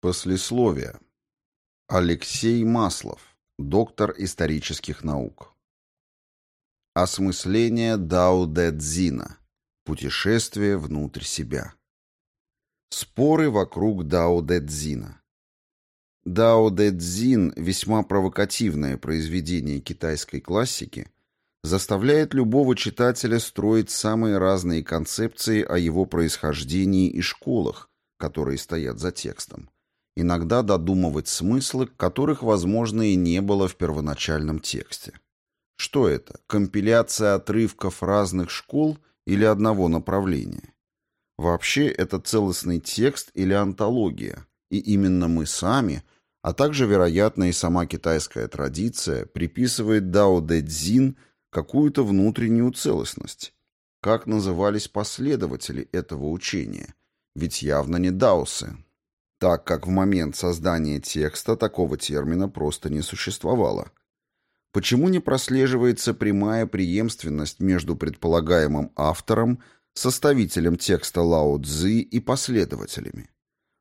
Послесловие. Алексей Маслов, доктор исторических наук. Осмысление Дао Дэ Цзина. Путешествие внутрь себя. Споры вокруг Дао Дэ Цзина. Дао Дэ Цзин, весьма провокативное произведение китайской классики, заставляет любого читателя строить самые разные концепции о его происхождении и школах, которые стоят за текстом иногда додумывать смыслы, которых, возможно, и не было в первоначальном тексте. Что это? Компиляция отрывков разных школ или одного направления? Вообще, это целостный текст или антология, и именно мы сами, а также, вероятно, и сама китайская традиция, приписывает Дао Дэ Цзин какую-то внутреннюю целостность. Как назывались последователи этого учения? Ведь явно не даосы, так как в момент создания текста такого термина просто не существовало. Почему не прослеживается прямая преемственность между предполагаемым автором, составителем текста Лао Цзы и последователями?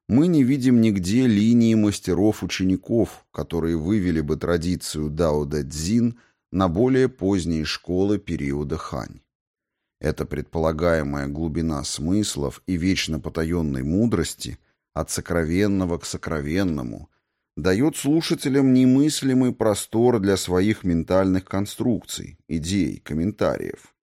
Мы не видим нигде линии мастеров-учеников, которые вывели бы традицию Дао Дэ Цзин на более поздние школы периода Хань. Эта предполагаемая глубина смыслов и вечно потаенной мудрости – от сокровенного к сокровенному, дает слушателям немыслимый простор для своих ментальных конструкций, идей, комментариев.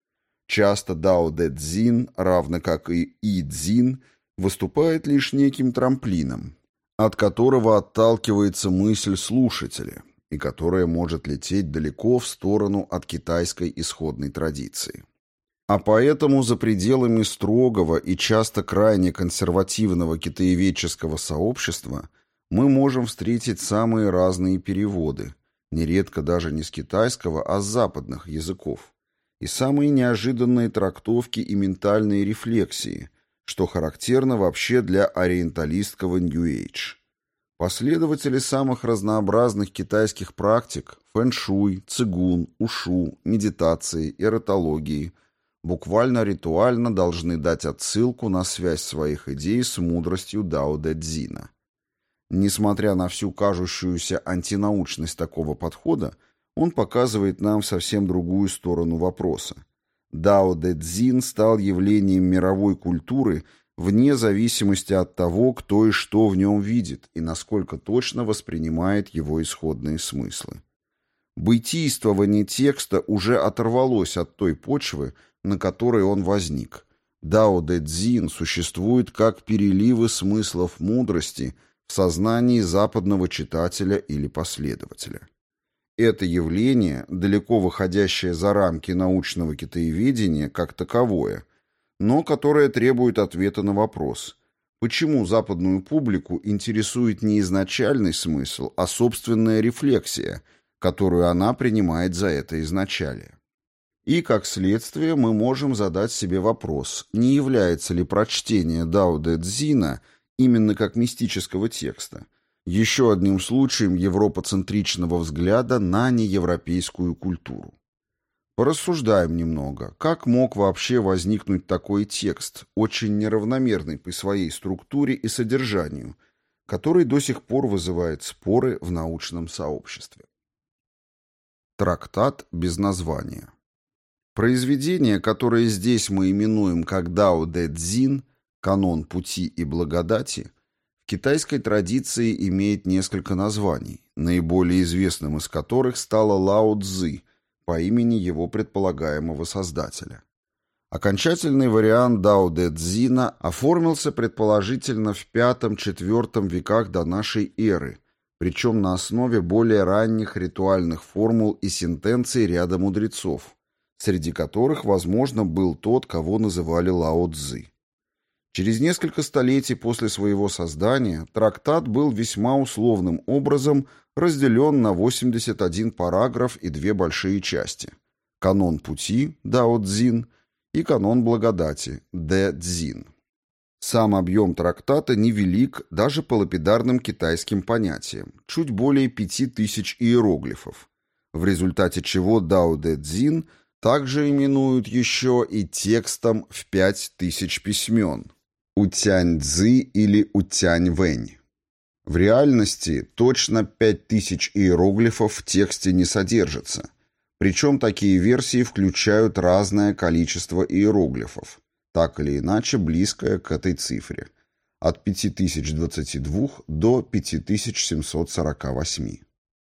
Часто Дао Дэ Цзин, равно как и И Цзин, выступает лишь неким трамплином, от которого отталкивается мысль слушателя и которая может лететь далеко в сторону от китайской исходной традиции. А поэтому за пределами строгого и часто крайне консервативного китаеведческого сообщества мы можем встретить самые разные переводы, нередко даже не с китайского, а с западных языков, и самые неожиданные трактовки и ментальные рефлексии, что характерно вообще для ориенталистского New Age. Последователи самых разнообразных китайских практик – фэн-шуй, цигун, ушу, медитации, эротологии – буквально ритуально должны дать отсылку на связь своих идей с мудростью Дао Дэ Цзина. Несмотря на всю кажущуюся антинаучность такого подхода, он показывает нам совсем другую сторону вопроса. Дао Дэ Цзин стал явлением мировой культуры вне зависимости от того, кто и что в нем видит и насколько точно воспринимает его исходные смыслы. Бытийствование текста уже оторвалось от той почвы, на которой он возник. Дао Дэ Цзин существует как переливы смыслов мудрости в сознании западного читателя или последователя. Это явление, далеко выходящее за рамки научного китаеведения как таковое, но которое требует ответа на вопрос, почему западную публику интересует не изначальный смысл, а собственная рефлексия, которую она принимает за это изначалие. И, как следствие, мы можем задать себе вопрос, не является ли прочтение Дао Цзина именно как мистического текста еще одним случаем европоцентричного взгляда на неевропейскую культуру. Порассуждаем немного, как мог вообще возникнуть такой текст, очень неравномерный по своей структуре и содержанию, который до сих пор вызывает споры в научном сообществе. Трактат без названия Произведение, которое здесь мы именуем как Дао Дэ Цзин, канон пути и благодати, в китайской традиции имеет несколько названий, наиболее известным из которых стало Лао Цзы по имени его предполагаемого создателя. Окончательный вариант Дао Дэ Цзина оформился предположительно в V-IV веках до нашей эры, причем на основе более ранних ритуальных формул и сентенций ряда мудрецов, среди которых, возможно, был тот, кого называли Лао Цзы. Через несколько столетий после своего создания трактат был весьма условным образом разделен на 81 параграф и две большие части – канон пути Дао Цзин и канон благодати Дэ Цзин. Сам объем трактата невелик даже по лапидарным китайским понятиям, чуть более 5000 иероглифов, в результате чего Дао Дэ Цзин – также именуют еще и текстом в пять тысяч письмен – Утянь-цзы или Утянь-вэнь. В реальности точно 5000 иероглифов в тексте не содержится. Причем такие версии включают разное количество иероглифов, так или иначе близкое к этой цифре, от 5022 до 5748.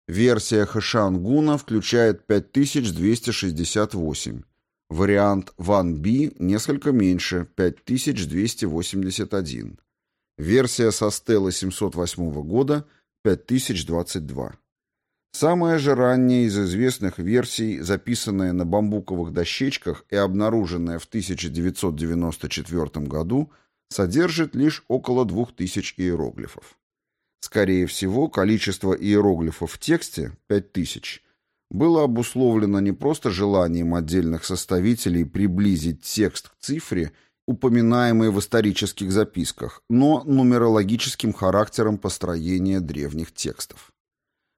Версия Хэшангуна включает 5268. Вариант 1B несколько меньше, 5281. Версия со Стелла 708 года 5022. Самая же ранняя из известных версий, записанная на бамбуковых дощечках и обнаруженная в 1994 году, содержит лишь около 2000 иероглифов. Скорее всего, количество иероглифов в тексте, 5000, было обусловлено не просто желанием отдельных составителей приблизить текст к цифре, упоминаемой в исторических записках, но нумерологическим характером построения древних текстов.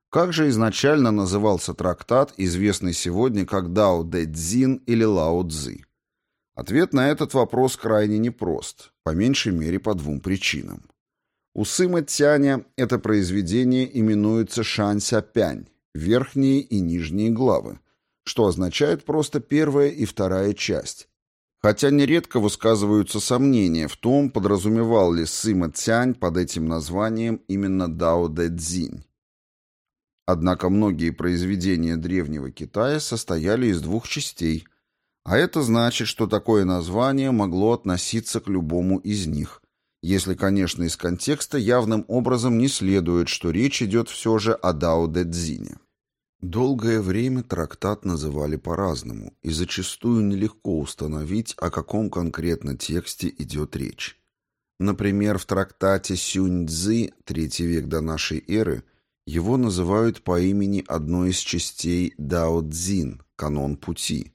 Как же изначально назывался трактат, известный сегодня как Дао Дэ Цзин или Лао Цзы? Ответ на этот вопрос крайне непрост, по меньшей мере по двум причинам. У Сыма Тяня это произведение именуется Шань Сяпянь, верхние и нижние главы, что означает просто первая и вторая часть. Хотя нередко высказываются сомнения в том, подразумевал ли Сыма Тянь под этим названием именно Дао Дэ Цзинь. Однако многие произведения древнего Китая состояли из двух частей, а это значит, что такое название могло относиться к любому из них, если, конечно, из контекста явным образом не следует, что речь идет все же о Дао Дэ Цзине. Долгое время трактат называли по-разному, и зачастую нелегко установить, о каком конкретно тексте идет речь. Например, в трактате Сюнь Цзы, третий век до нашей эры, его называют по имени одной из частей Дао Цзин, канон пути.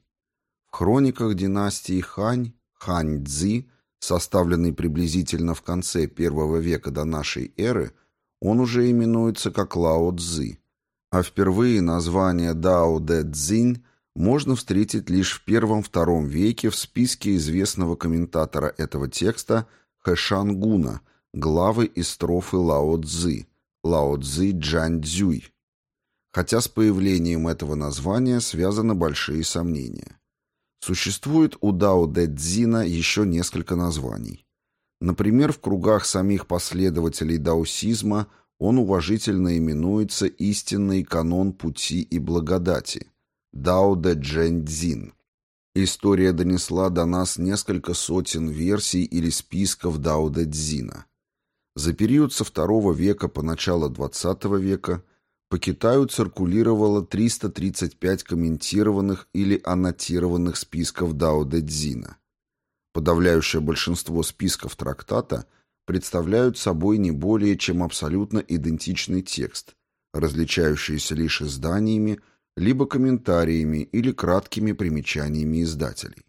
В хрониках династии Хань, Хань Цзы, составленный приблизительно в конце первого века до нашей эры, он уже именуется как Лао Цзы, а впервые название Дао Дэ Цзинь можно встретить лишь в первом-втором веке в списке известного комментатора этого текста Хэшан Гуна, главы и строфы Лао Цзы, Лао Цзы Джань Цзюй. Хотя с появлением этого названия связаны большие сомнения. Существует у Дао Дэ Цзина еще несколько названий. Например, в кругах самих последователей даосизма он уважительно именуется «Истинный канон пути и благодати» Дао Дэ Джэнь Цзин. История донесла до нас несколько сотен версий или списков Дао Дэ Цзина. За период со второго века по начало XX века – по Китаю циркулировало 335 комментированных или аннотированных списков Дао Дэ Цзина. Подавляющее большинство списков трактата представляют собой не более чем абсолютно идентичный текст, различающийся лишь изданиями, либо комментариями или краткими примечаниями издателей.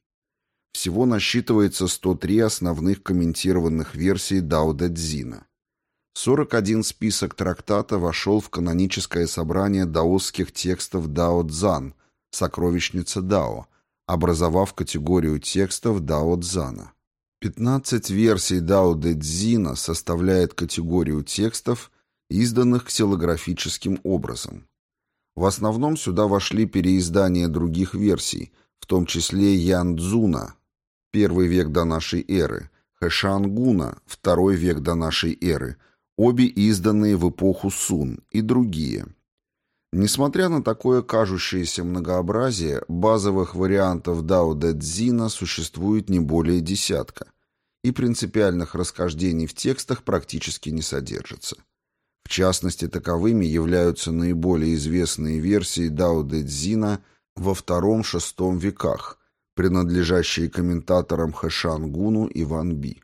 Всего насчитывается 103 основных комментированных версий Дао Дэ Цзина. 41 список трактата вошел в каноническое собрание даосских текстов Дао Цзан, сокровищница Дао, образовав категорию текстов Дао Цзана. 15 версий Дао Дэ Цзина составляет категорию текстов, изданных ксилографическим образом. В основном сюда вошли переиздания других версий, в том числе Ян Цзуна, первый век до нашей эры, Хэшан Гуна, второй век до нашей эры, обе изданные в эпоху Сун, и другие. Несмотря на такое кажущееся многообразие, базовых вариантов Дао Дэ Цзина существует не более десятка, и принципиальных расхождений в текстах практически не содержится. В частности, таковыми являются наиболее известные версии Дао Дэ Цзина во II-VI веках, принадлежащие комментаторам Хэшан Гуну и Ван Би.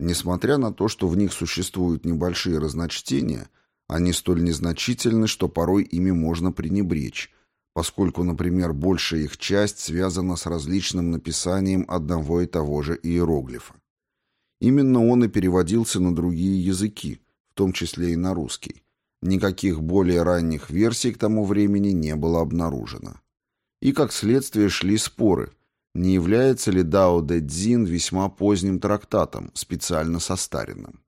Несмотря на то, что в них существуют небольшие разночтения, они столь незначительны, что порой ими можно пренебречь, поскольку, например, большая их часть связана с различным написанием одного и того же иероглифа. Именно он и переводился на другие языки, в том числе и на русский. Никаких более ранних версий к тому времени не было обнаружено. И, как следствие, шли споры, не является ли Дао Дэ Цзин весьма поздним трактатом, специально состаренным.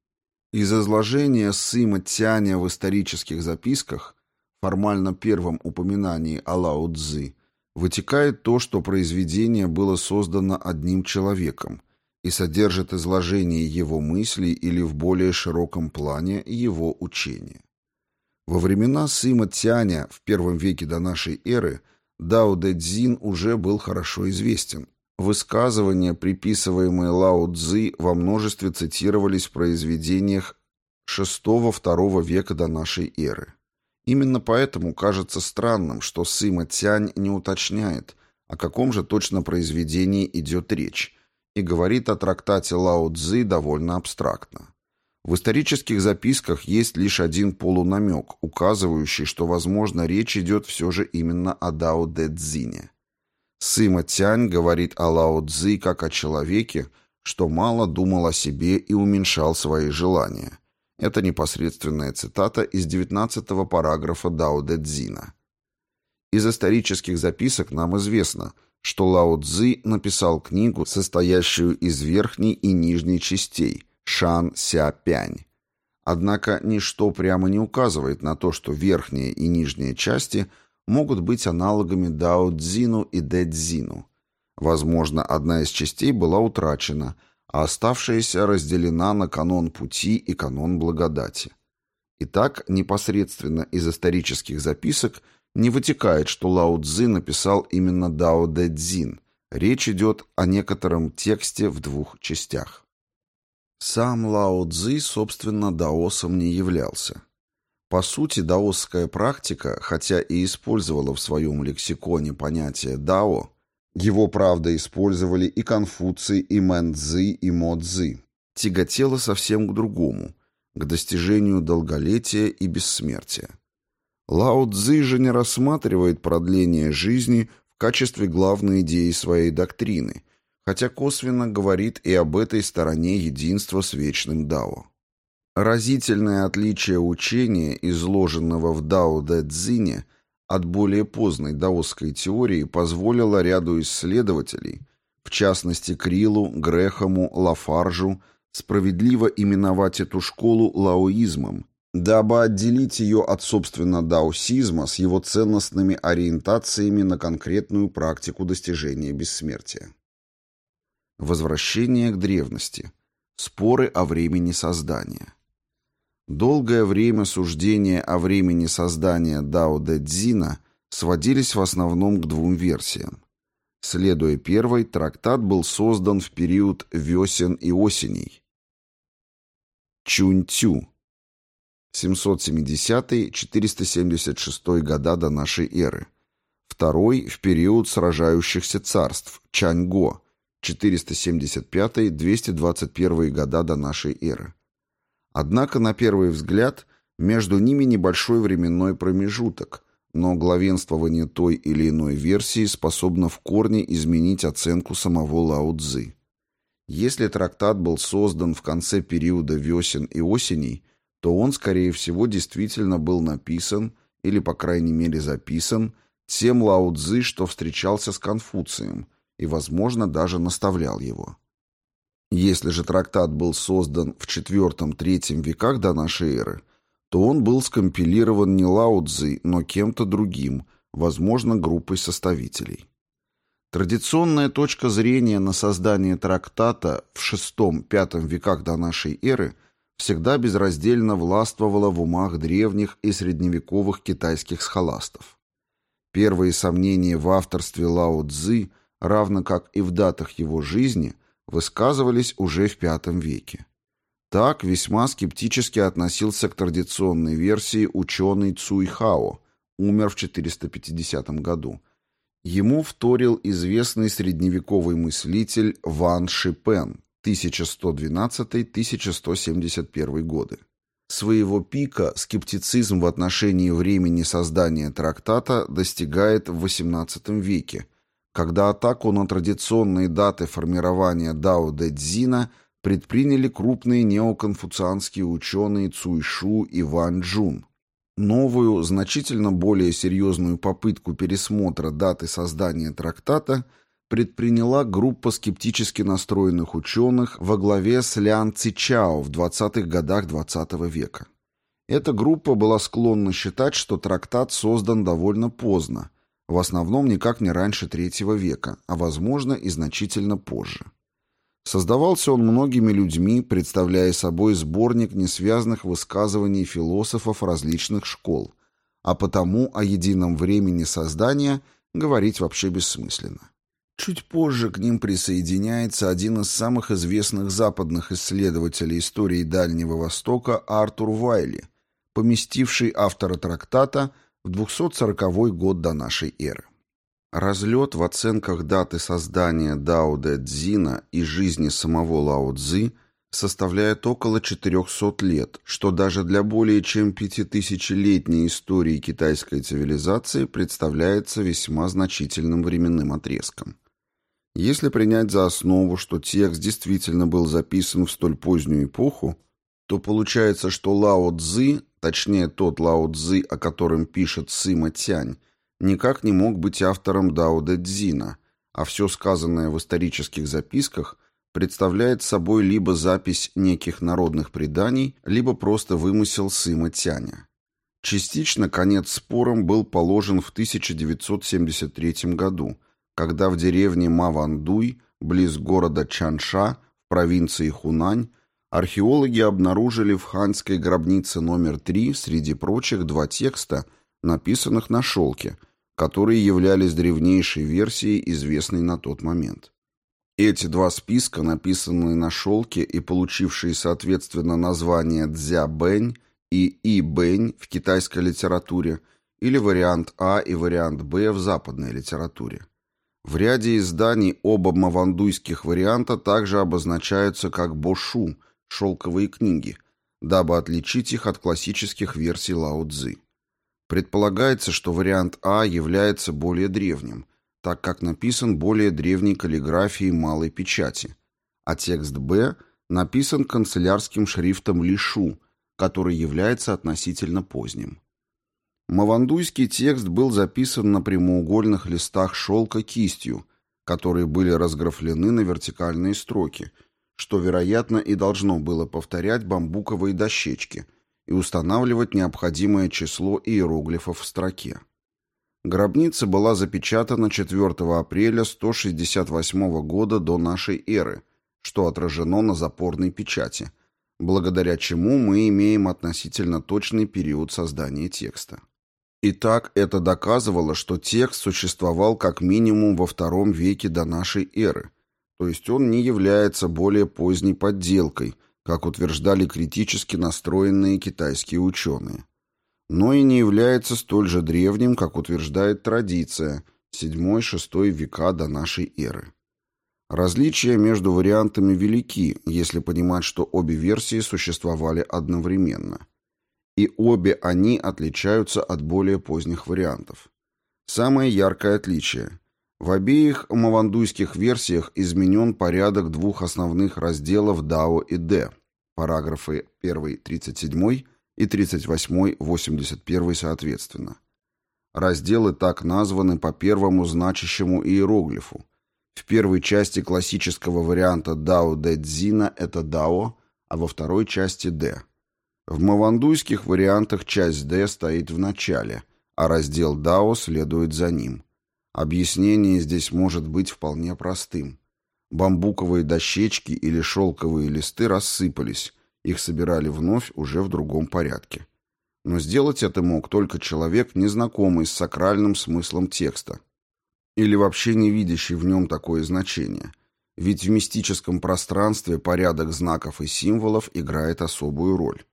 Из изложения Сыма Тяня в исторических записках, формально первом упоминании о Лао Цзы, вытекает то, что произведение было создано одним человеком и содержит изложение его мыслей или в более широком плане его учения. Во времена Сыма Тяня в первом веке до нашей эры Дао Дэ Цзин уже был хорошо известен. Высказывания, приписываемые Лао Цзы, во множестве цитировались в произведениях VI-II века до нашей эры. Именно поэтому кажется странным, что Сыма Тянь не уточняет, о каком же точно произведении идет речь, и говорит о трактате Лао Цзы довольно абстрактно. В исторических записках есть лишь один полунамек, указывающий, что, возможно, речь идет все же именно о Дао Дэ Цзине. Сыма Тянь говорит о Лао Цзи как о человеке, что мало думал о себе и уменьшал свои желания. Это непосредственная цитата из 19-го параграфа Дао Дэ Цзина. Из исторических записок нам известно, что Лао Цзи написал книгу, состоящую из верхней и нижней частей – Шан Ся Пянь. Однако ничто прямо не указывает на то, что верхняя и нижняя части могут быть аналогами Дао Цзину и Дэ Цзину. Возможно, одна из частей была утрачена, а оставшаяся разделена на канон пути и канон благодати. Итак, непосредственно из исторических записок не вытекает, что Лао Цзи написал именно Дао Дэ Цзин. Речь идет о некотором тексте в двух частях. Сам Лао Цзи, собственно, даосом не являлся. По сути, даосская практика, хотя и использовала в своем лексиконе понятие «дао», его, правда, использовали и Конфуций, и Мэн Цзы, и Мо Цзы, тяготела совсем к другому, к достижению долголетия и бессмертия. Лао Цзи же не рассматривает продление жизни в качестве главной идеи своей доктрины – хотя косвенно говорит и об этой стороне единства с вечным Дао. Разительное отличие учения, изложенного в Дао Дэ Цзине, от более поздней даосской теории позволило ряду исследователей, в частности Крилу, Грехому, Лафаржу, справедливо именовать эту школу лаоизмом, дабы отделить ее от собственно даосизма с его ценностными ориентациями на конкретную практику достижения бессмертия. Возвращение к древности. Споры о времени создания. Долгое время суждения о времени создания Дао Дэ Цзина сводились в основном к двум версиям. Следуя первой, трактат был создан в период весен и осеней. Чунь-Тю. 770-476 года до нашей эры. Второй – в период сражающихся царств, Чаньго, 475-221 года до нашей эры. Однако, на первый взгляд, между ними небольшой временной промежуток, но главенствование той или иной версии способно в корне изменить оценку самого Лао Цзы. Если трактат был создан в конце периода весен и осеней, то он, скорее всего, действительно был написан, или, по крайней мере, записан, тем Лао Цзы, что встречался с Конфуцием – и, возможно, даже наставлял его. Если же трактат был создан в IV-III веках до нашей эры, то он был скомпилирован не Лао но кем-то другим, возможно, группой составителей. Традиционная точка зрения на создание трактата в VI-V веках до нашей эры всегда безраздельно властвовала в умах древних и средневековых китайских схоластов. Первые сомнения в авторстве Лао Цзи равно как и в датах его жизни, высказывались уже в V веке. Так весьма скептически относился к традиционной версии ученый Цуй Хао, умер в 450 году. Ему вторил известный средневековый мыслитель Ван Шипен 1112-1171 годы. Своего пика скептицизм в отношении времени создания трактата достигает в XVIII веке – когда атаку на традиционные даты формирования Дао Дэ Цзина предприняли крупные неоконфуцианские ученые Цуйшу и Ван Джун. Новую, значительно более серьезную попытку пересмотра даты создания трактата предприняла группа скептически настроенных ученых во главе с Лян Цичао в 20-х годах XX -го века. Эта группа была склонна считать, что трактат создан довольно поздно, в основном никак не раньше третьего века, а возможно и значительно позже. Создавался он многими людьми, представляя собой сборник несвязанных высказываний философов различных школ, а потому о едином времени создания говорить вообще бессмысленно. Чуть позже к ним присоединяется один из самых известных западных исследователей истории Дальнего Востока Артур Вайли, поместивший автора трактата в 240 год до нашей эры. Разлет в оценках даты создания Дао Дэ Цзина и жизни самого Лао Цзы составляет около 400 лет, что даже для более чем пятитысячелетней истории китайской цивилизации представляется весьма значительным временным отрезком. Если принять за основу, что текст действительно был записан в столь позднюю эпоху, то получается, что Лао Цзы, точнее тот Лао Цзы, о котором пишет Сыма Тянь, никак не мог быть автором Дао Дэ Цзина, а все сказанное в исторических записках представляет собой либо запись неких народных преданий, либо просто вымысел Сыма Тяня. Частично конец спорам был положен в 1973 году, когда в деревне Мавандуй, близ города Чанша, в провинции Хунань, археологи обнаружили в ханской гробнице номер 3 среди прочих два текста, написанных на шелке – которые являлись древнейшей версией, известной на тот момент. Эти два списка, написанные на шелке и получившие соответственно названия Дзя-Бэнь и И-Бэнь в китайской литературе, или вариант А и вариант Б в западной литературе. В ряде изданий оба мавандуйских варианта также обозначаются как Бошу, шелковые книги, дабы отличить их от классических версий Лао Цзы. Предполагается, что вариант А является более древним, так как написан более древней каллиграфией малой печати, а текст Б написан канцелярским шрифтом Лишу, который является относительно поздним. Мавандуйский текст был записан на прямоугольных листах шелка кистью, которые были разграфлены на вертикальные строки, что, вероятно, и должно было повторять бамбуковые дощечки – и устанавливать необходимое число иероглифов в строке. Гробница была запечатана 4 апреля 168 года до нашей эры, что отражено на запорной печати, благодаря чему мы имеем относительно точный период создания текста. Итак, это доказывало, что текст существовал как минимум во втором веке до нашей эры, то есть он не является более поздней подделкой – как утверждали критически настроенные китайские ученые, но и не является столь же древним, как утверждает традиция, 7-6 века до нашей эры. Различия между вариантами велики, если понимать, что обе версии существовали одновременно. И обе они отличаются от более поздних вариантов. Самое яркое отличие. В обеих мавандуйских версиях изменен порядок двух основных разделов Дао и Дэ, параграфы 1 37 и 38 81 соответственно. Разделы так названы по первому значащему иероглифу. В первой части классического варианта Дао Дэ Цзина это Дао, а во второй части Дэ. В мавандуйских вариантах часть Дэ стоит в начале, а раздел Дао следует за ним. Объяснение здесь может быть вполне простым. Бамбуковые дощечки или шелковые листы рассыпались, их собирали вновь уже в другом порядке. Но сделать это мог только человек, незнакомый с сакральным смыслом текста, или вообще не видящий в нем такое значение, ведь в мистическом пространстве порядок знаков и символов играет особую роль.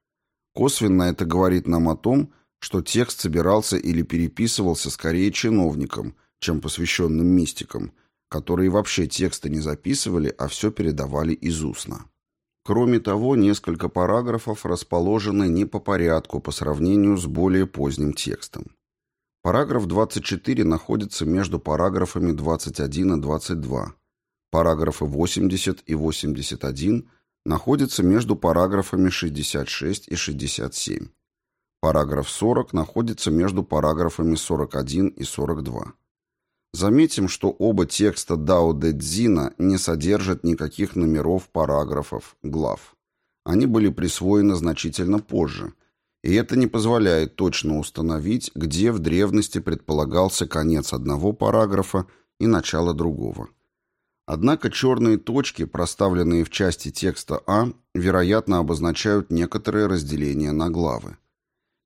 Косвенно это говорит нам о том, что текст собирался или переписывался скорее чиновником – чем посвященным мистикам, которые вообще тексты не записывали, а все передавали из устно. Кроме того, несколько параграфов расположены не по порядку по сравнению с более поздним текстом. Параграф 24 находится между параграфами 21 и 22. Параграфы 80 и 81 находятся между параграфами 66 и 67. Параграф 40 находится между параграфами 41 и 42. Заметим, что оба текста Дао Дэ Цзина не содержат никаких номеров параграфов, глав. Они были присвоены значительно позже, и это не позволяет точно установить, где в древности предполагался конец одного параграфа и начало другого. Однако черные точки, проставленные в части текста А, вероятно, обозначают некоторые разделения на главы.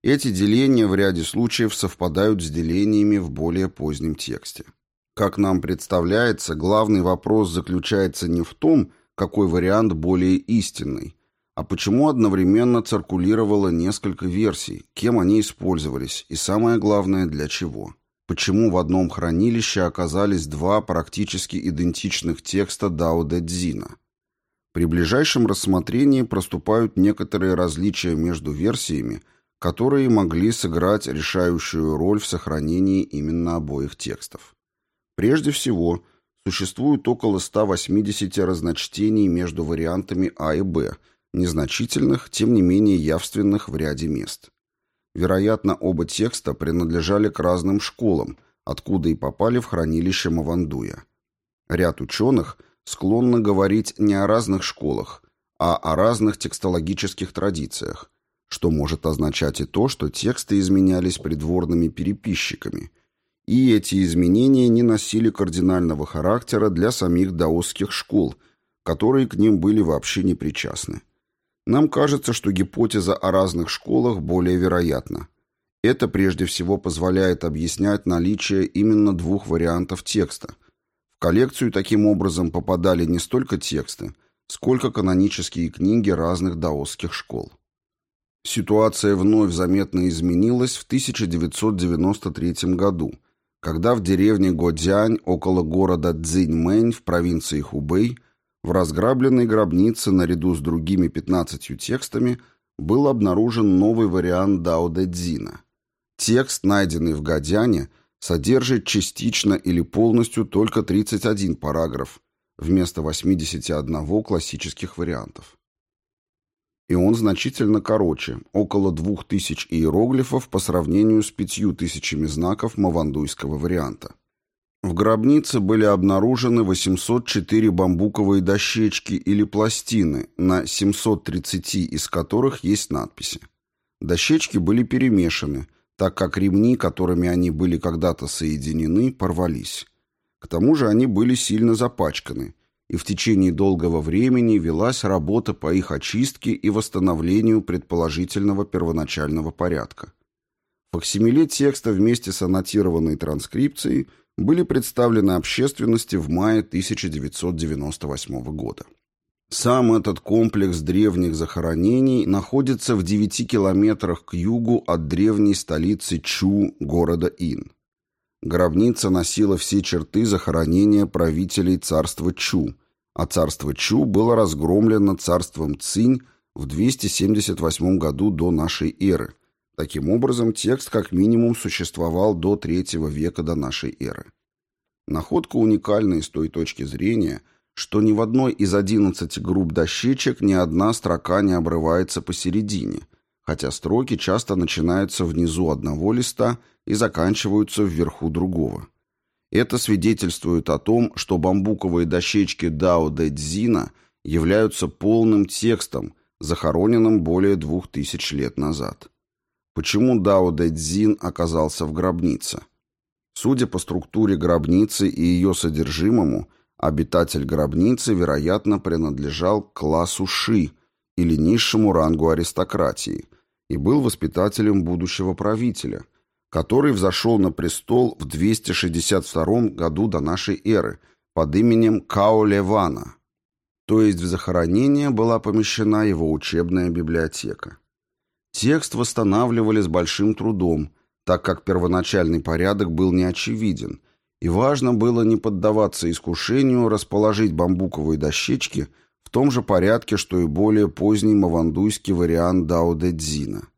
Эти деления в ряде случаев совпадают с делениями в более позднем тексте. Как нам представляется, главный вопрос заключается не в том, какой вариант более истинный, а почему одновременно циркулировало несколько версий, кем они использовались и, самое главное, для чего. Почему в одном хранилище оказались два практически идентичных текста Дао Дэ Цзина. При ближайшем рассмотрении проступают некоторые различия между версиями, которые могли сыграть решающую роль в сохранении именно обоих текстов. Прежде всего, существует около 180 разночтений между вариантами А и Б, незначительных, тем не менее явственных в ряде мест. Вероятно, оба текста принадлежали к разным школам, откуда и попали в хранилище Мавандуя. Ряд ученых склонны говорить не о разных школах, а о разных текстологических традициях, что может означать и то, что тексты изменялись придворными переписчиками, и эти изменения не носили кардинального характера для самих даосских школ, которые к ним были вообще не причастны. Нам кажется, что гипотеза о разных школах более вероятна. Это прежде всего позволяет объяснять наличие именно двух вариантов текста. В коллекцию таким образом попадали не столько тексты, сколько канонические книги разных даосских школ. Ситуация вновь заметно изменилась в 1993 году, когда в деревне Годзянь около города Цзиньмэнь в провинции Хубэй в разграбленной гробнице наряду с другими 15 текстами был обнаружен новый вариант Дао Дэ Цзина. Текст, найденный в Годзяне, содержит частично или полностью только 31 параграф вместо 81 классических вариантов и он значительно короче, около двух тысяч иероглифов по сравнению с пятью тысячами знаков мавандуйского варианта. В гробнице были обнаружены 804 бамбуковые дощечки или пластины, на 730 из которых есть надписи. Дощечки были перемешаны, так как ремни, которыми они были когда-то соединены, порвались. К тому же они были сильно запачканы, и в течение долгого времени велась работа по их очистке и восстановлению предположительного первоначального порядка. Факсимиле текста вместе с аннотированной транскрипцией были представлены общественности в мае 1998 года. Сам этот комплекс древних захоронений находится в 9 километрах к югу от древней столицы Чу, города Ин. Гробница носила все черты захоронения правителей царства Чу, а царство Чу было разгромлено царством Цинь в 278 году до нашей эры. Таким образом, текст как минимум существовал до III века до нашей эры. Находка уникальна с той точки зрения, что ни в одной из 11 групп дощечек ни одна строка не обрывается посередине, хотя строки часто начинаются внизу одного листа и заканчиваются вверху другого. Это свидетельствует о том, что бамбуковые дощечки Дао Дэ Цзина являются полным текстом, захороненным более двух тысяч лет назад. Почему Дао Дэ Цзин оказался в гробнице? Судя по структуре гробницы и ее содержимому, обитатель гробницы, вероятно, принадлежал к классу Ши или низшему рангу аристократии и был воспитателем будущего правителя, который взошел на престол в 262 году до нашей эры под именем Каолевана, то есть в захоронение была помещена его учебная библиотека. Текст восстанавливали с большим трудом, так как первоначальный порядок был неочевиден, и важно было не поддаваться искушению расположить бамбуковые дощечки в том же порядке, что и более поздний мавандуйский вариант Дао Дэ Цзина.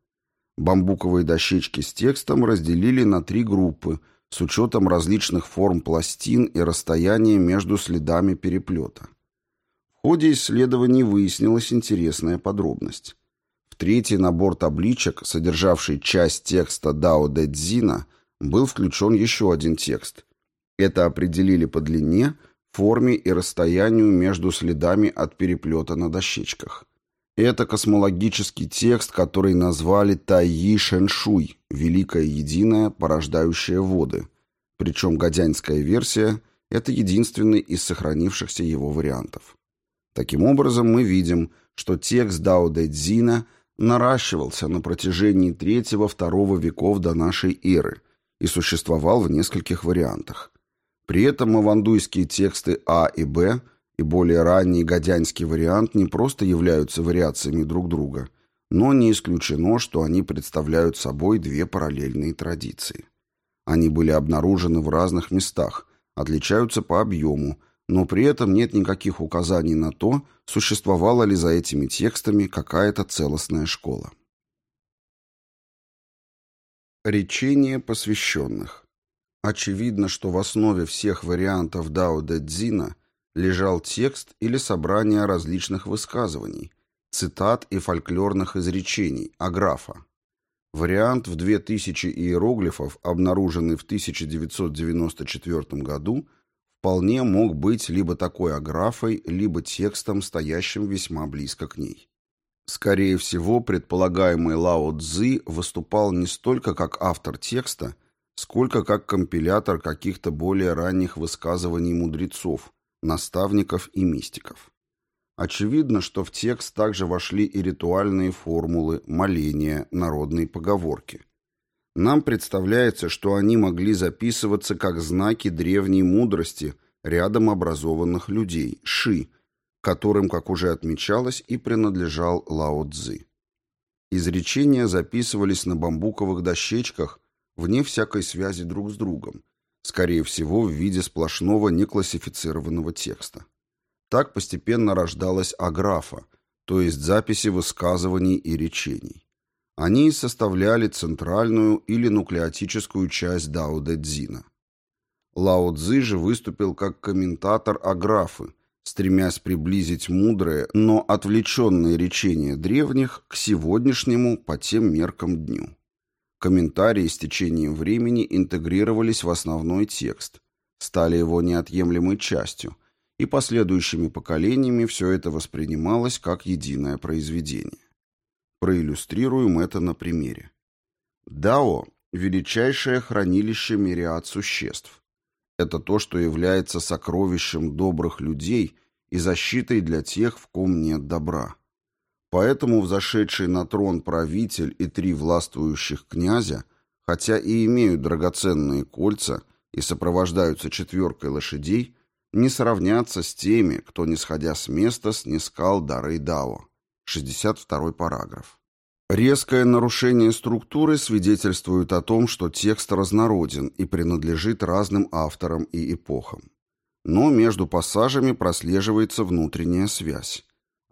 Бамбуковые дощечки с текстом разделили на три группы с учетом различных форм пластин и расстояния между следами переплета. В ходе исследований выяснилась интересная подробность. В третий набор табличек, содержавший часть текста Дао Дэ Цзина, был включен еще один текст. Это определили по длине, форме и расстоянию между следами от переплета на дощечках. Это космологический текст, который назвали Тайи Шэншуй, Великое Единое, порождающее воды. Причем гадянская версия – это единственный из сохранившихся его вариантов. Таким образом, мы видим, что текст Дао Дэ Цзина наращивался на протяжении третьего-второго веков до нашей эры и существовал в нескольких вариантах. При этом мавандуйские тексты А и Б – и более ранний гадянский вариант не просто являются вариациями друг друга, но не исключено, что они представляют собой две параллельные традиции. Они были обнаружены в разных местах, отличаются по объему, но при этом нет никаких указаний на то, существовала ли за этими текстами какая-то целостная школа. Речение посвященных. Очевидно, что в основе всех вариантов Дао Дэ Цзина – лежал текст или собрание различных высказываний, цитат и фольклорных изречений, аграфа. Вариант в 2000 иероглифов, обнаруженный в 1994 году, вполне мог быть либо такой аграфой, либо текстом, стоящим весьма близко к ней. Скорее всего, предполагаемый Лао Цзы выступал не столько как автор текста, сколько как компилятор каких-то более ранних высказываний мудрецов, наставников и мистиков. Очевидно, что в текст также вошли и ритуальные формулы, моления, народные поговорки. Нам представляется, что они могли записываться как знаки древней мудрости рядом образованных людей, ши, которым, как уже отмечалось, и принадлежал Лао Цзы. Изречения записывались на бамбуковых дощечках вне всякой связи друг с другом, скорее всего, в виде сплошного неклассифицированного текста. Так постепенно рождалась аграфа, то есть записи высказываний и речений. Они составляли центральную или нуклеотическую часть Дао Дэ Цзина. Лао Цзи же выступил как комментатор аграфы, стремясь приблизить мудрое, но отвлеченное речение древних к сегодняшнему по тем меркам дню. Комментарии с течением времени интегрировались в основной текст, стали его неотъемлемой частью, и последующими поколениями все это воспринималось как единое произведение. Проиллюстрируем это на примере. Дао – величайшее хранилище мириад существ. Это то, что является сокровищем добрых людей и защитой для тех, в ком нет добра. Поэтому взошедший на трон правитель и три властвующих князя, хотя и имеют драгоценные кольца и сопровождаются четверкой лошадей, не сравнятся с теми, кто, не сходя с места, снискал дары Дао. 62 параграф. Резкое нарушение структуры свидетельствует о том, что текст разнороден и принадлежит разным авторам и эпохам. Но между пассажами прослеживается внутренняя связь.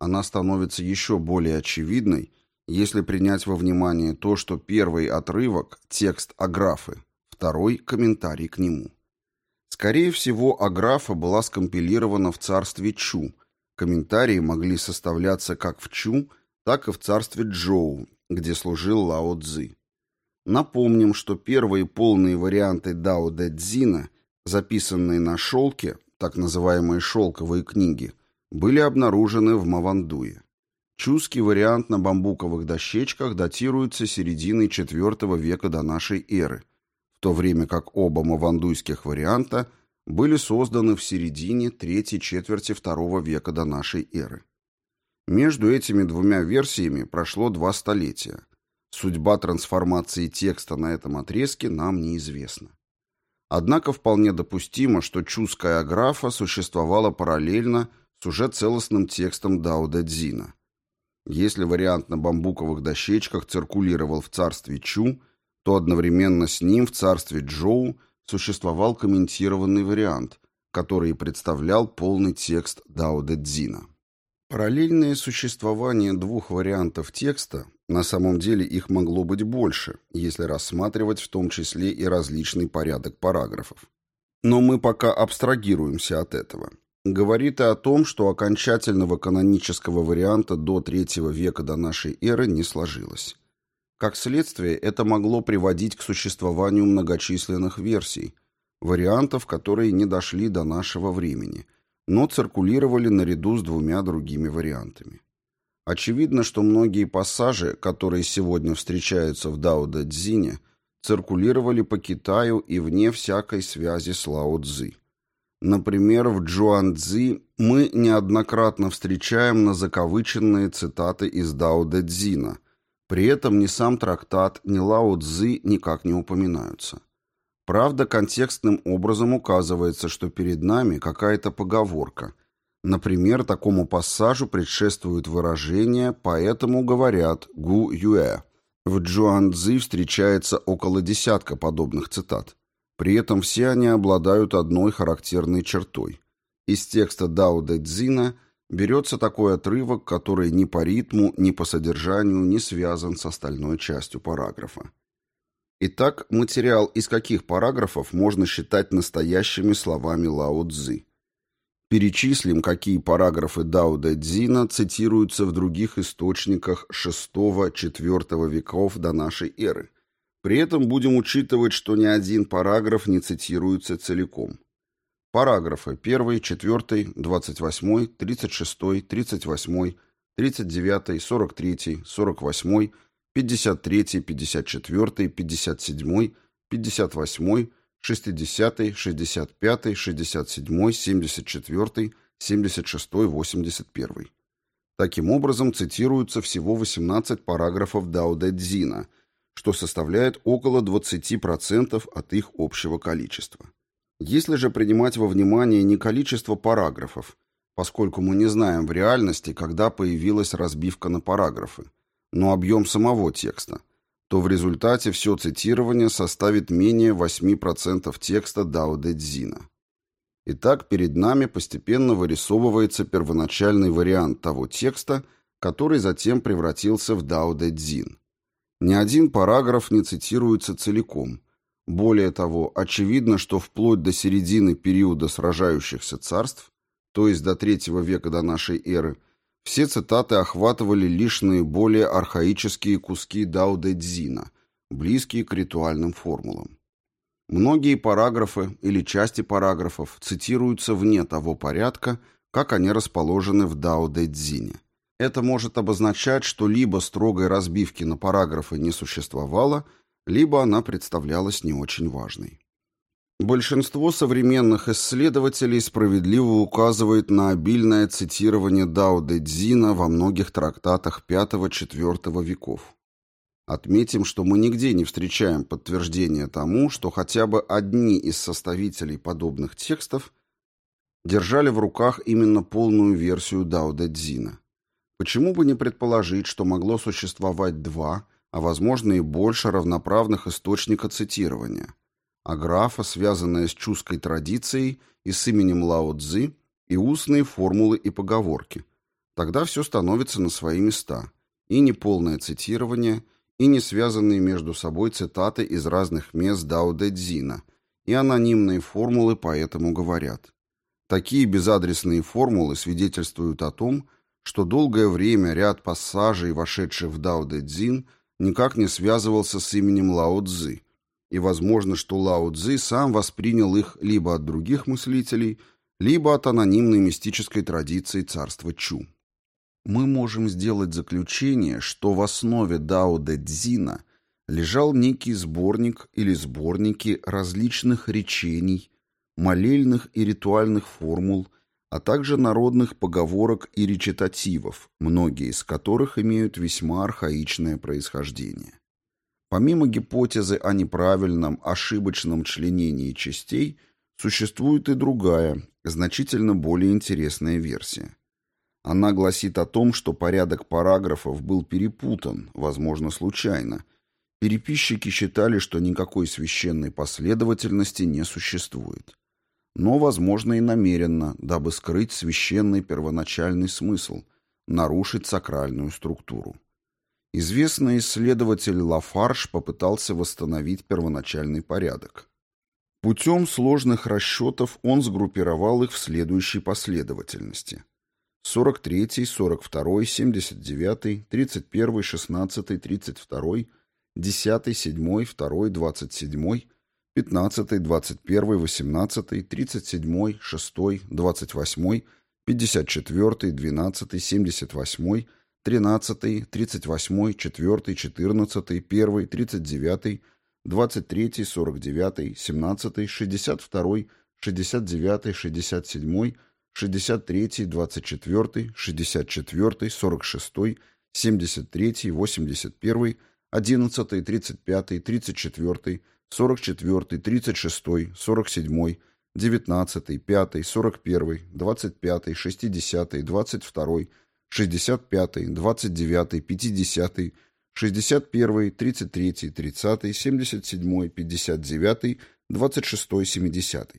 Она становится еще более очевидной, если принять во внимание то, что первый отрывок – текст аграфы, второй – комментарий к нему. Скорее всего, аграфа была скомпилирована в царстве Чу. Комментарии могли составляться как в Чу, так и в царстве Джоу, где служил Лао Цзи. Напомним, что первые полные варианты Дао Дэ Цзина, записанные на шелке, так называемые шелковые книги – были обнаружены в Мавандуе. Чуский вариант на бамбуковых дощечках датируется серединой IV века до нашей эры, в то время как оба мавандуйских варианта были созданы в середине третьей четверти II века до нашей эры. Между этими двумя версиями прошло два столетия. Судьба трансформации текста на этом отрезке нам неизвестна. Однако вполне допустимо, что чуская аграфа существовала параллельно с уже целостным текстом Дао Дэ Цзина. Если вариант на бамбуковых дощечках циркулировал в царстве Чу, то одновременно с ним в царстве Джоу существовал комментированный вариант, который представлял полный текст Дао Дэ Цзина. Параллельное существование двух вариантов текста, на самом деле их могло быть больше, если рассматривать в том числе и различный порядок параграфов. Но мы пока абстрагируемся от этого говорит и о том, что окончательного канонического варианта до III века до нашей эры не сложилось. Как следствие, это могло приводить к существованию многочисленных версий, вариантов, которые не дошли до нашего времени, но циркулировали наряду с двумя другими вариантами. Очевидно, что многие пассажи, которые сегодня встречаются в Дао Дэ Цзине, циркулировали по Китаю и вне всякой связи с Лао Цзи. Например, в Джуан Цзи мы неоднократно встречаем на закавыченные цитаты из Дао Дэ Цзина, при этом ни сам трактат, ни Лао Цзи никак не упоминаются. Правда, контекстным образом указывается, что перед нами какая-то поговорка – Например, такому пассажу предшествует выражение «поэтому говорят гу юэ». В Джуанцзи встречается около десятка подобных цитат. При этом все они обладают одной характерной чертой. Из текста Дао Дэ Цзина берется такой отрывок, который ни по ритму, ни по содержанию не связан с остальной частью параграфа. Итак, материал из каких параграфов можно считать настоящими словами Лао Цзи? Перечислим, какие параграфы Дао Дэ Цзина цитируются в других источниках VI-IV веков до нашей эры. При этом будем учитывать, что ни один параграф не цитируется целиком. Параграфы 1, 4, 28, 36, 38, 39, 43, 48, 53, 54, 57, 58, 60, 65, 67, 74, 76, 81. Таким образом, цитируются всего 18 параграфов Дао Дэ что составляет около 20% от их общего количества. Если же принимать во внимание не количество параграфов, поскольку мы не знаем в реальности, когда появилась разбивка на параграфы, но объем самого текста – то в результате все цитирование составит менее 8% текста Дао Дэ Цзина. Итак, перед нами постепенно вырисовывается первоначальный вариант того текста, который затем превратился в Дао Дэ Цзин. Ни один параграф не цитируется целиком. Более того, очевидно, что вплоть до середины периода сражающихся царств, то есть до третьего века до нашей эры, все цитаты охватывали лишь наиболее архаические куски Дао Дэ Цзина, близкие к ритуальным формулам. Многие параграфы или части параграфов цитируются вне того порядка, как они расположены в Дао Дэ Цзине. Это может обозначать, что либо строгой разбивки на параграфы не существовало, либо она представлялась не очень важной. Большинство современных исследователей справедливо указывает на обильное цитирование Дао Дэ Цзина во многих трактатах V-IV веков. Отметим, что мы нигде не встречаем подтверждения тому, что хотя бы одни из составителей подобных текстов держали в руках именно полную версию Дао Дэ Цзина. Почему бы не предположить, что могло существовать два, а возможно и больше равноправных источника цитирования – а графа, связанная с чуской традицией и с именем Лао Цзы, и устные формулы и поговорки. Тогда все становится на свои места. И неполное цитирование, и не связанные между собой цитаты из разных мест Дао Дэ Цзина, и анонимные формулы поэтому говорят. Такие безадресные формулы свидетельствуют о том, что долгое время ряд пассажей, вошедших в Дао Дэ Цзин, никак не связывался с именем Лао Цзы, и возможно, что Лао Цзи сам воспринял их либо от других мыслителей, либо от анонимной мистической традиции царства Чу. Мы можем сделать заключение, что в основе Дао Дэ Цзина лежал некий сборник или сборники различных речений, молельных и ритуальных формул, а также народных поговорок и речитативов, многие из которых имеют весьма архаичное происхождение. Помимо гипотезы о неправильном, ошибочном членении частей, существует и другая, значительно более интересная версия. Она гласит о том, что порядок параграфов был перепутан, возможно, случайно. Переписчики считали, что никакой священной последовательности не существует. Но, возможно, и намеренно, дабы скрыть священный первоначальный смысл, нарушить сакральную структуру. Известный исследователь Лафарш попытался восстановить первоначальный порядок. Путем сложных расчетов он сгруппировал их в следующей последовательности. 43, 42, 79, 31, 16, 32, 10, 7, 2, 27, 15, 21, 18, 37, 6, 28, 54, 12, 78, 13, 38, 4, 14, 1, 39, 23, 49, 17, 62, 69, 67, 63, 24, 64, 46, 73, 81, 11, 35, 34, 44, 36, 47, 19, 5, 41, 25, 60, 22, 65, 29, 50, 61, 33, 30, 77, 59, 26, 70.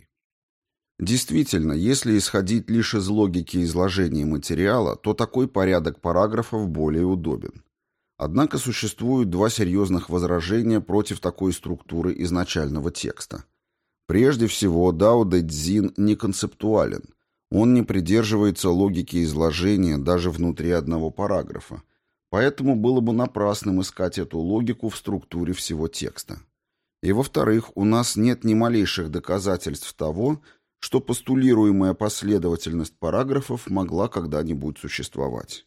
Действительно, если исходить лишь из логики изложения материала, то такой порядок параграфов более удобен. Однако существуют два серьезных возражения против такой структуры изначального текста. Прежде всего, Дао Дэ Цзин не концептуален. Он не придерживается логики изложения даже внутри одного параграфа. Поэтому было бы напрасным искать эту логику в структуре всего текста. И во-вторых, у нас нет ни малейших доказательств того, что постулируемая последовательность параграфов могла когда-нибудь существовать.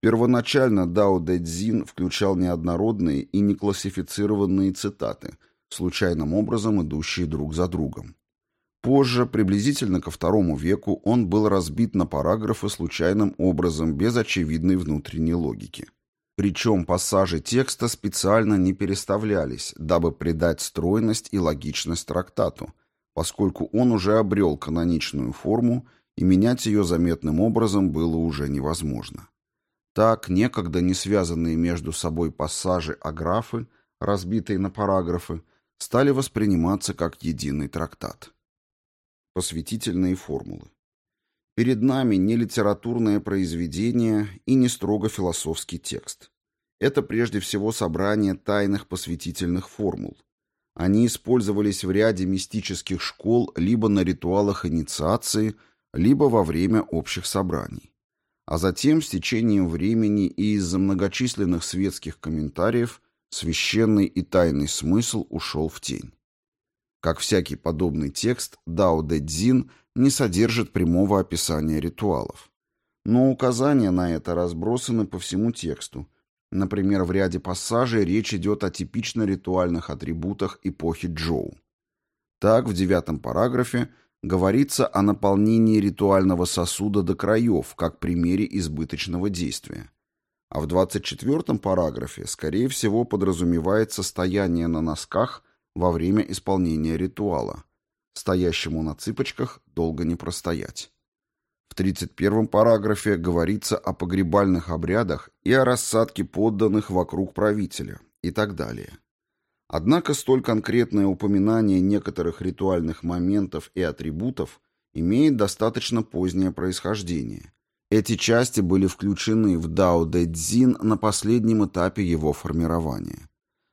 Первоначально Дао Дэ Цзин включал неоднородные и неклассифицированные цитаты, случайным образом идущие друг за другом. Позже, приблизительно ко второму веку, он был разбит на параграфы случайным образом, без очевидной внутренней логики. Причем пассажи текста специально не переставлялись, дабы придать стройность и логичность трактату, поскольку он уже обрел каноничную форму, и менять ее заметным образом было уже невозможно. Так, некогда не связанные между собой пассажи аграфы, разбитые на параграфы, стали восприниматься как единый трактат. Посвятительные формулы. Перед нами не литературное произведение и не строго философский текст. Это прежде всего собрание тайных посвятительных формул, они использовались в ряде мистических школ либо на ритуалах инициации, либо во время общих собраний. А затем, с течением времени и из-за многочисленных светских комментариев, священный и тайный смысл ушел в тень. Как всякий подобный текст, Дао Дэ Цзин не содержит прямого описания ритуалов. Но указания на это разбросаны по всему тексту – Например, в ряде пассажей речь идет о типично ритуальных атрибутах эпохи Джоу. Так, в девятом параграфе говорится о наполнении ритуального сосуда до краев, как примере избыточного действия. А в 24 параграфе, скорее всего, подразумевается стояние на носках во время исполнения ритуала. Стоящему на цыпочках долго не простоять. В 31 параграфе говорится о погребальных обрядах и о рассадке подданных вокруг правителя и так далее. Однако столь конкретное упоминание некоторых ритуальных моментов и атрибутов имеет достаточно позднее происхождение. Эти части были включены в Дао Дэ Цзин на последнем этапе его формирования.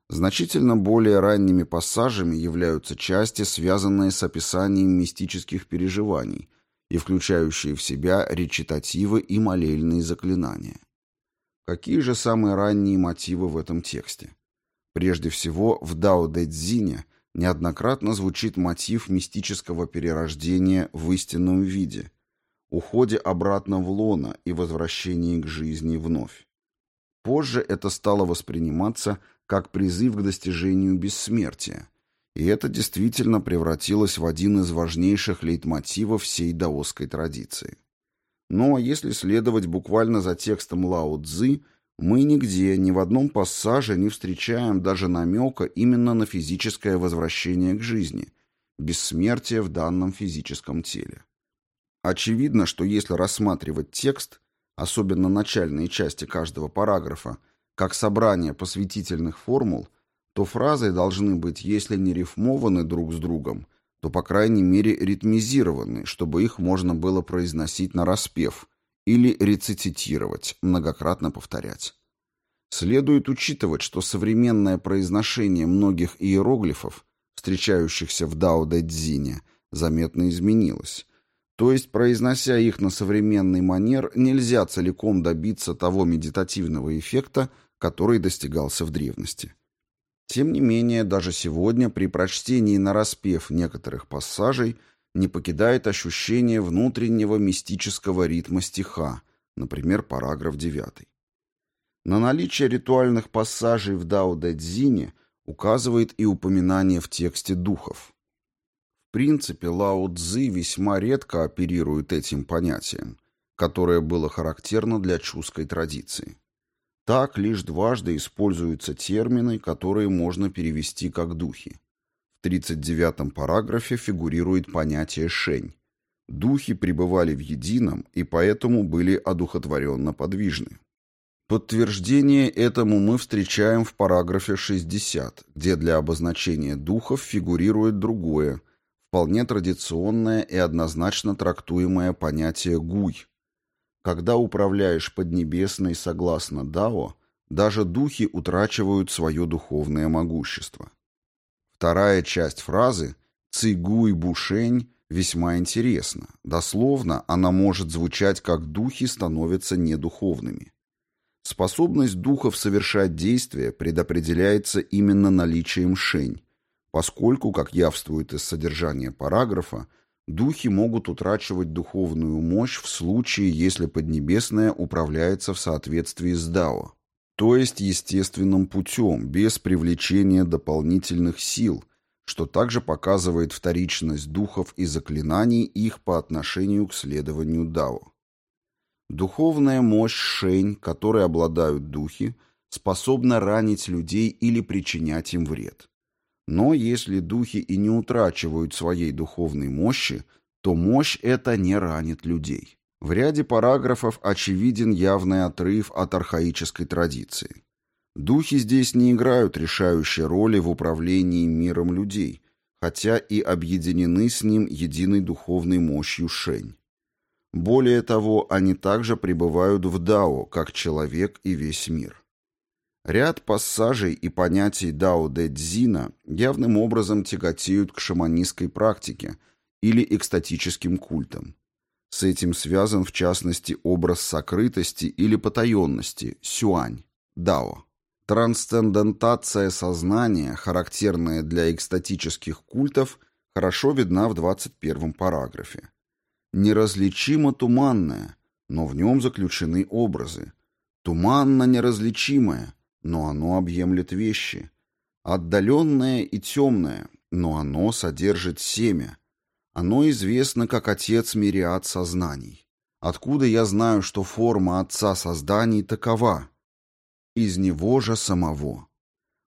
Значительно более ранними пассажами являются части, связанные с описанием мистических переживаний, и включающие в себя речитативы и молельные заклинания. Какие же самые ранние мотивы в этом тексте? Прежде всего, в Дао Дэ неоднократно звучит мотив мистического перерождения в истинном виде, уходе обратно в лоно и возвращении к жизни вновь. Позже это стало восприниматься как призыв к достижению бессмертия, и это действительно превратилось в один из важнейших лейтмотивов всей даосской традиции. Но если следовать буквально за текстом Лао Цзы, мы нигде, ни в одном пассаже не встречаем даже намека именно на физическое возвращение к жизни, бессмертие в данном физическом теле. Очевидно, что если рассматривать текст, особенно начальные части каждого параграфа, как собрание посвятительных формул – то фразы должны быть, если не рифмованы друг с другом, то, по крайней мере, ритмизированы, чтобы их можно было произносить на распев или рецитировать, многократно повторять. Следует учитывать, что современное произношение многих иероглифов, встречающихся в Дао Дэ Цзине, заметно изменилось. То есть, произнося их на современный манер, нельзя целиком добиться того медитативного эффекта, который достигался в древности. Тем не менее, даже сегодня при прочтении нараспев некоторых пассажей не покидает ощущение внутреннего мистического ритма стиха, например, параграф 9. На наличие ритуальных пассажей в Дао Дэ Цзине указывает и упоминание в тексте духов. В принципе, Лао Цзы весьма редко оперирует этим понятием, которое было характерно для чуской традиции. Так лишь дважды используются термины, которые можно перевести как духи. В 39-м параграфе фигурирует понятие «шень». Духи пребывали в едином и поэтому были одухотворенно подвижны. Подтверждение этому мы встречаем в параграфе 60, где для обозначения духов фигурирует другое, вполне традиционное и однозначно трактуемое понятие «гуй», когда управляешь Поднебесной согласно Дао, даже духи утрачивают свое духовное могущество. Вторая часть фразы «цигуй бушень» весьма интересна. Дословно она может звучать как «духи становятся недуховными». Способность духов совершать действия предопределяется именно наличием шень, поскольку, как явствует из содержания параграфа, Духи могут утрачивать духовную мощь в случае, если Поднебесная управляется в соответствии с Дао, то есть естественным путем, без привлечения дополнительных сил, что также показывает вторичность духов и заклинаний их по отношению к следованию Дао. Духовная мощь Шень, которой обладают духи, способна ранить людей или причинять им вред. Но если духи и не утрачивают своей духовной мощи, то мощь эта не ранит людей. В ряде параграфов очевиден явный отрыв от архаической традиции. Духи здесь не играют решающей роли в управлении миром людей, хотя и объединены с ним единой духовной мощью Шень. Более того, они также пребывают в Дао, как человек и весь мир. Ряд пассажей и понятий Дао Дэ Цзина явным образом тяготеют к шаманистской практике или экстатическим культам. С этим связан в частности образ сокрытости или потаенности, сюань, дао. Трансцендентация сознания, характерная для экстатических культов, хорошо видна в 21 параграфе. Неразличимо туманное, но в нем заключены образы. Туманно неразличимое, но оно объемлет вещи. Отдаленное и темное, но оно содержит семя. Оно известно как отец мириад сознаний. Откуда я знаю, что форма отца созданий такова? Из него же самого.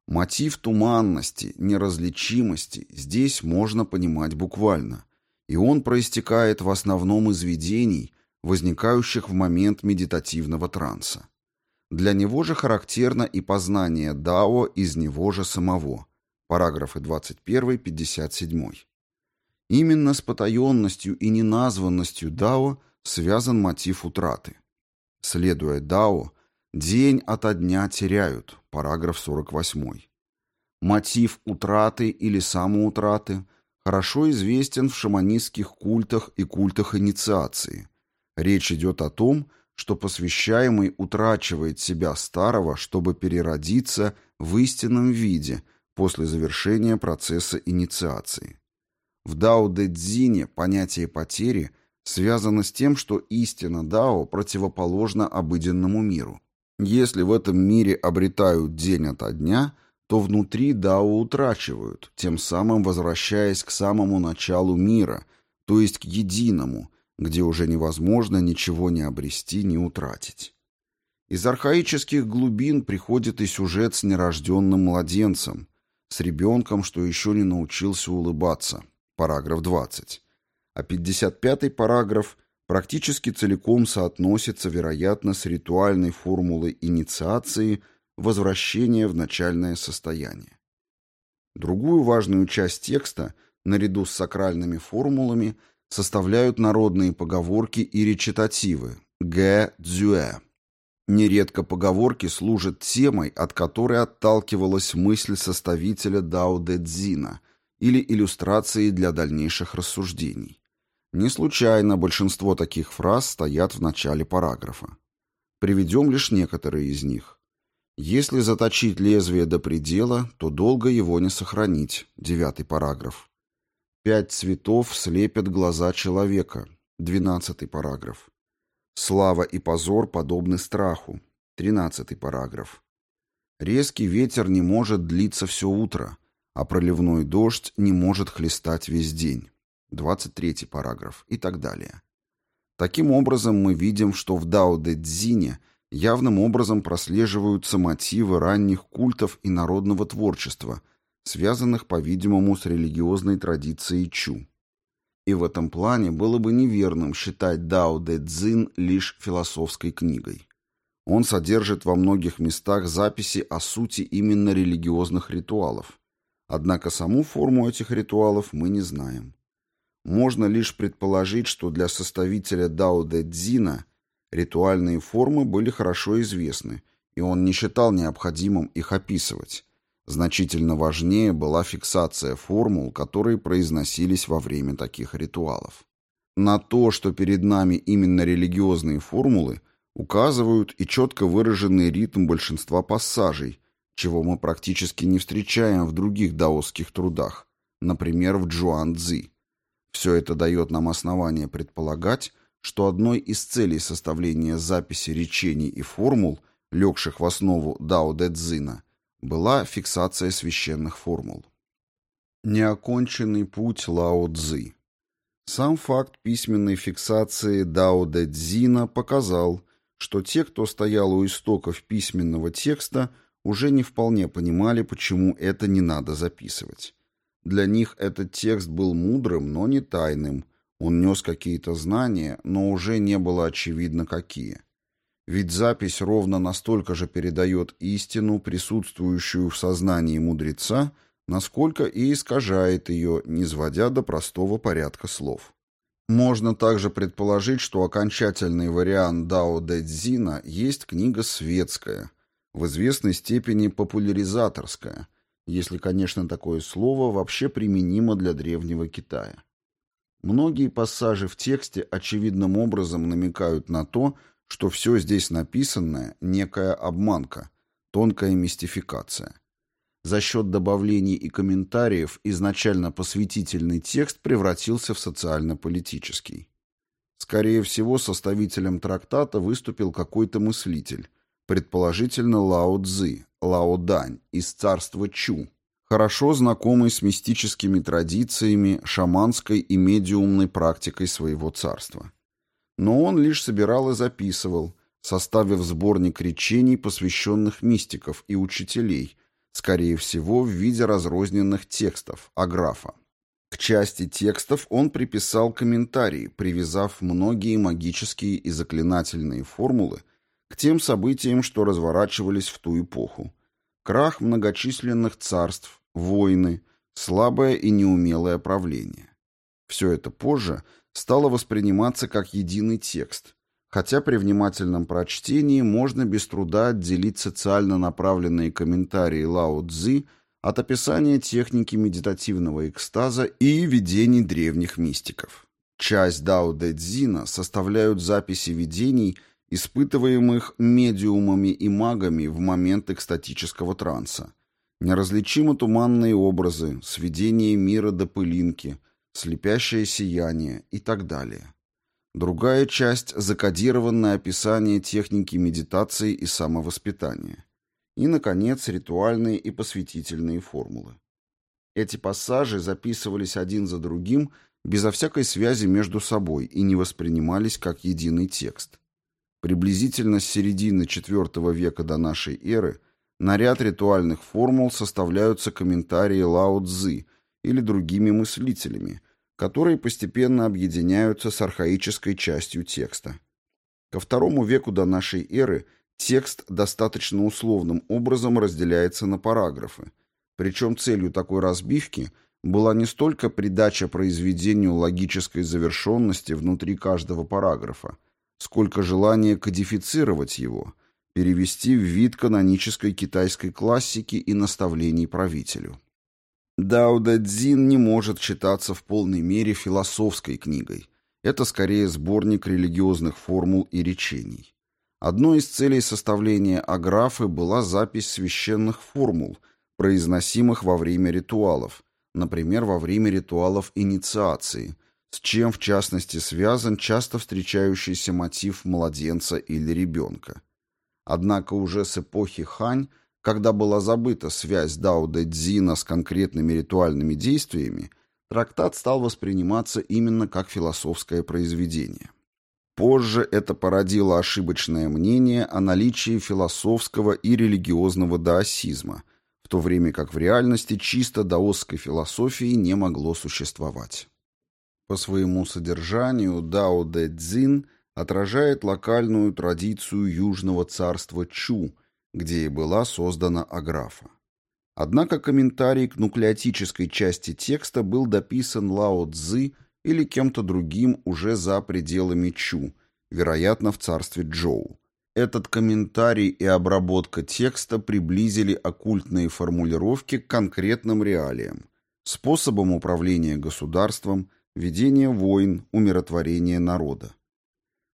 Мотив туманности, неразличимости здесь можно понимать буквально, и он проистекает в основном из видений, возникающих в момент медитативного транса. Для него же характерно и познание Дао из него же самого. Параграфы 21-57. Именно с потаенностью и неназванностью Дао связан мотив утраты. Следуя Дао, день ото дня теряют. Параграф 48. Мотив утраты или самоутраты хорошо известен в шаманистских культах и культах инициации. Речь идет о том, что посвящаемый утрачивает себя старого, чтобы переродиться в истинном виде после завершения процесса инициации. В Дао Дэ Цзине понятие потери связано с тем, что истина Дао противоположна обыденному миру. Если в этом мире обретают день ото дня, то внутри Дао утрачивают, тем самым возвращаясь к самому началу мира, то есть к единому – где уже невозможно ничего не обрести, ни утратить. Из архаических глубин приходит и сюжет с нерожденным младенцем, с ребенком, что еще не научился улыбаться, параграф 20. А 55-й параграф практически целиком соотносится, вероятно, с ритуальной формулой инициации возвращения в начальное состояние. Другую важную часть текста, наряду с сакральными формулами, составляют народные поговорки и речитативы «гэ дзюэ». Нередко поговорки служат темой, от которой отталкивалась мысль составителя Дао Дэ Цзина или иллюстрацией для дальнейших рассуждений. Не случайно большинство таких фраз стоят в начале параграфа. Приведем лишь некоторые из них. Если заточить лезвие до предела, то долго его не сохранить. Девятый параграф. Пять цветов слепят глаза человека. Двенадцатый параграф. Слава и позор подобны страху. Тринадцатый параграф. Резкий ветер не может длиться все утро, а проливной дождь не может хлестать весь день. 23 параграф и так далее. Таким образом, мы видим, что в Дао дэ цзине явным образом прослеживаются мотивы ранних культов и народного творчества, связанных, по-видимому, с религиозной традицией Чу. И в этом плане было бы неверным считать Дао дэ цзин лишь философской книгой. Он содержит во многих местах записи о сути именно религиозных ритуалов. Однако саму форму этих ритуалов мы не знаем. Можно лишь предположить, что для составителя Дао Дэ Цзина ритуальные формы были хорошо известны, и он не считал необходимым их описывать. Значительно важнее была фиксация формул, которые произносились во время таких ритуалов. На то, что перед нами именно религиозные формулы, указывают и четко выраженный ритм большинства пассажей, чего мы практически не встречаем в других даосских трудах, например, в Джуан Цзи. Все это дает нам основание предполагать, что одной из целей составления записи речений и формул, легших в основу Дао Дэ Цзина, была фиксация священных формул. Неоконченный путь Лао Цзы Сам факт письменной фиксации Дао Дэ Цзина показал, что те, кто стоял у истоков письменного текста, уже не вполне понимали, почему это не надо записывать. Для них этот текст был мудрым, но не тайным. Он нес какие-то знания, но уже не было очевидно какие. Ведь запись ровно настолько же передает истину, присутствующую в сознании мудреца, насколько и искажает ее, не сводя до простого порядка слов. Можно также предположить, что окончательный вариант Дао Дэ Цзина есть книга светская, в известной степени популяризаторская – если, конечно, такое слово вообще применимо для древнего Китая. Многие пассажи в тексте очевидным образом намекают на то, что все здесь написанное – некая обманка, тонкая мистификация. За счет добавлений и комментариев изначально посвятительный текст превратился в социально-политический. Скорее всего, составителем трактата выступил какой-то мыслитель, предположительно Лао Цзы, Лао Дань из царства Чу, хорошо знакомый с мистическими традициями, шаманской и медиумной практикой своего царства. Но он лишь собирал и записывал, составив сборник речений, посвященных мистиков и учителей, скорее всего, в виде разрозненных текстов, аграфа. К части текстов он приписал комментарии, привязав многие магические и заклинательные формулы к тем событиям, что разворачивались в ту эпоху. Крах многочисленных царств, войны, слабое и неумелое правление. Все это позже стало восприниматься как единый текст, хотя при внимательном прочтении можно без труда отделить социально направленные комментарии Лао Цзы от описания техники медитативного экстаза и видений древних мистиков. Часть Дао Дэ Цзина составляют записи видений – испытываемых медиумами и магами в момент экстатического транса, неразличимо туманные образы, сведение мира до пылинки, слепящее сияние и так далее. Другая часть – закодированное описание техники медитации и самовоспитания. И, наконец, ритуальные и посвятительные формулы. Эти пассажи записывались один за другим безо всякой связи между собой и не воспринимались как единый текст. Приблизительно с середины IV века до нашей эры на ряд ритуальных формул составляются комментарии Лао Цзы или другими мыслителями, которые постепенно объединяются с архаической частью текста. Ко II веку до нашей эры текст достаточно условным образом разделяется на параграфы, причем целью такой разбивки была не столько придача произведению логической завершенности внутри каждого параграфа, сколько желания кодифицировать его, перевести в вид канонической китайской классики и наставлений правителю. Дао Дэ Цзин не может считаться в полной мере философской книгой. Это скорее сборник религиозных формул и речений. Одной из целей составления аграфы была запись священных формул, произносимых во время ритуалов, например, во время ритуалов инициации, с чем в частности связан часто встречающийся мотив младенца или ребенка. Однако уже с эпохи Хань, когда была забыта связь Дао Дэ Цзина с конкретными ритуальными действиями, трактат стал восприниматься именно как философское произведение. Позже это породило ошибочное мнение о наличии философского и религиозного даосизма, в то время как в реальности чисто даосской философии не могло существовать. По своему содержанию Дао Дэ Цзин отражает локальную традицию Южного царства Чу, где и была создана аграфа. Однако комментарий к нуклеотической части текста был дописан Лао Цзы или кем-то другим уже за пределами Чу, вероятно, в царстве Джоу. Этот комментарий и обработка текста приблизили оккультные формулировки к конкретным реалиям, способам управления государством, ведение войн, умиротворение народа.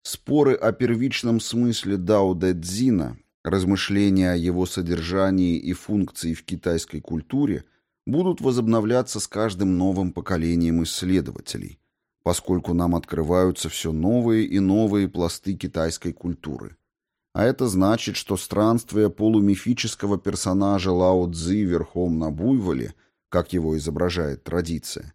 Споры о первичном смысле Дао Дэ Цзина, размышления о его содержании и функции в китайской культуре будут возобновляться с каждым новым поколением исследователей, поскольку нам открываются все новые и новые пласты китайской культуры. А это значит, что странствие полумифического персонажа Лао Цзи верхом на буйволе, как его изображает традиция,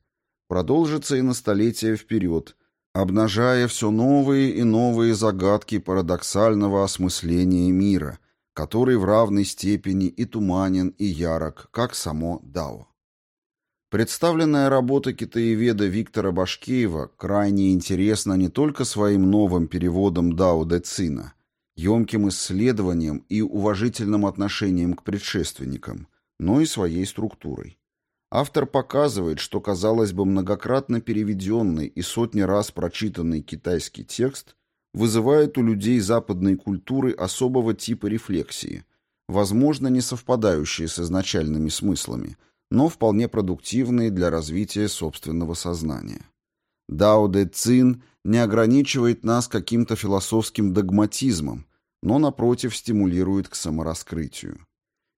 продолжится и на столетия вперед, обнажая все новые и новые загадки парадоксального осмысления мира, который в равной степени и туманен, и ярок, как само Дао. Представленная работа китаеведа Виктора Башкеева крайне интересна не только своим новым переводом Дао Де Цина, емким исследованием и уважительным отношением к предшественникам, но и своей структурой. Автор показывает, что, казалось бы, многократно переведенный и сотни раз прочитанный китайский текст вызывает у людей западной культуры особого типа рефлексии, возможно, не совпадающие с изначальными смыслами, но вполне продуктивные для развития собственного сознания. Дао Дэ Цин не ограничивает нас каким-то философским догматизмом, но, напротив, стимулирует к самораскрытию.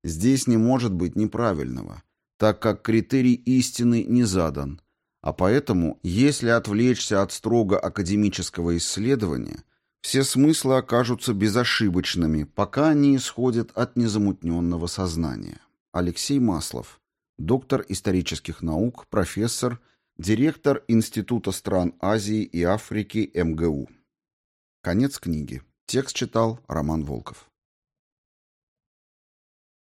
Здесь не может быть неправильного – так как критерий истины не задан, а поэтому, если отвлечься от строго академического исследования, все смыслы окажутся безошибочными, пока они исходят от незамутненного сознания. Алексей Маслов, доктор исторических наук, профессор, директор Института стран Азии и Африки МГУ. Конец книги. Текст читал Роман Волков.